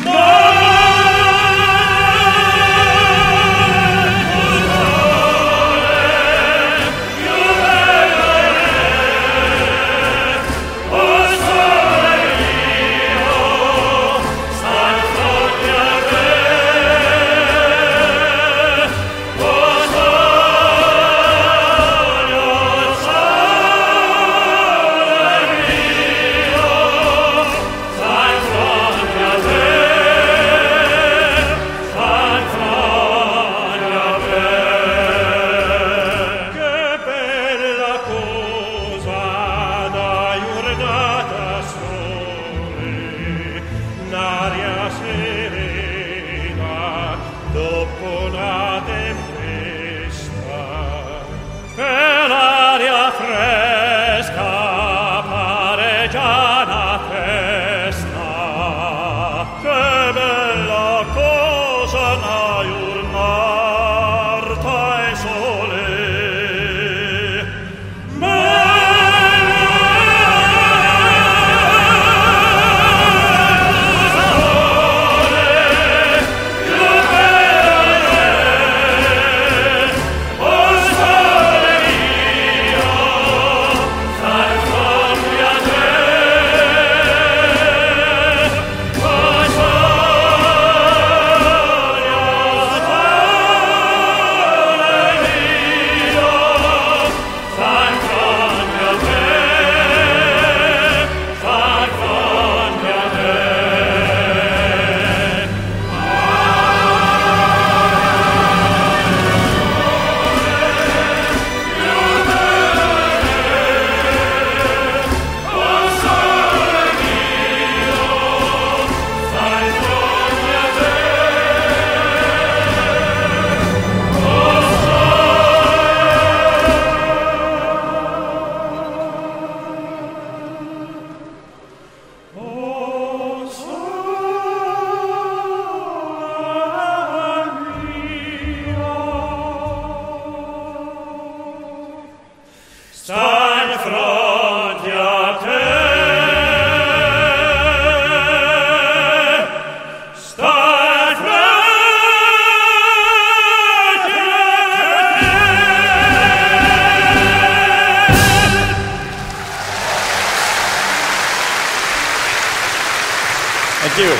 Che Thank you.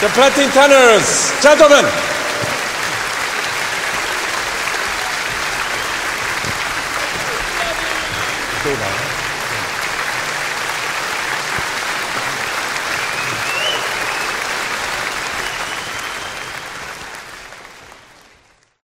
The Platin Tenors, gentlemen.